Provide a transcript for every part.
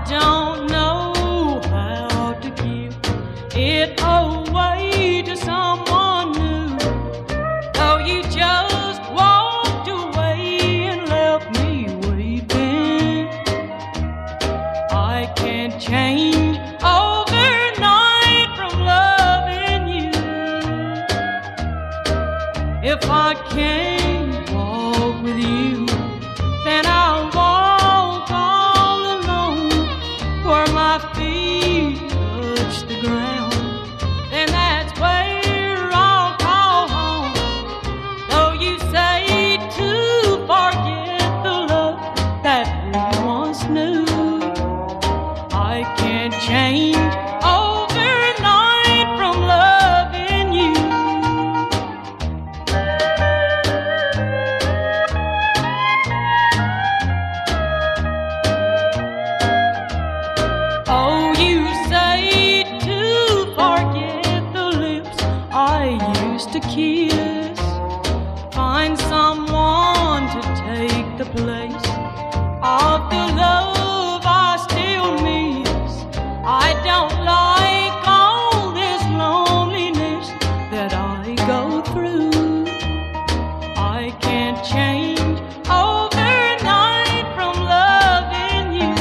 I don't know how to give it away to someone new. Though you just walked away and left me weeping, I can't change overnight from loving you. If I can't can't change overnight from loving you. Oh, you say to forget the lips I used to kiss. Find someone to take the place go through. I can't change overnight from loving you.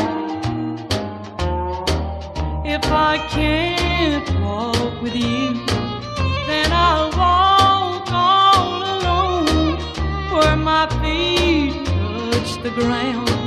If I can't walk with you, then I'll walk all alone where my feet touch the ground.